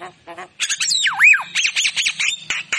パチパチパチパチパチ。